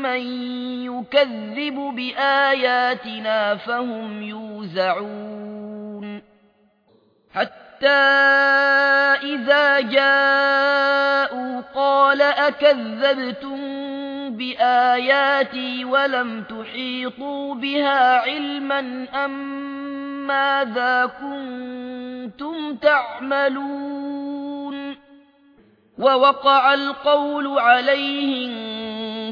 ممن يكذب بآياتنا فهم يوزعون حتى إذا جاءوا قال أكذبتم بآياتي ولم تحيطوا بها علما أم ماذا كنتم تعملون ووقع القول عليهم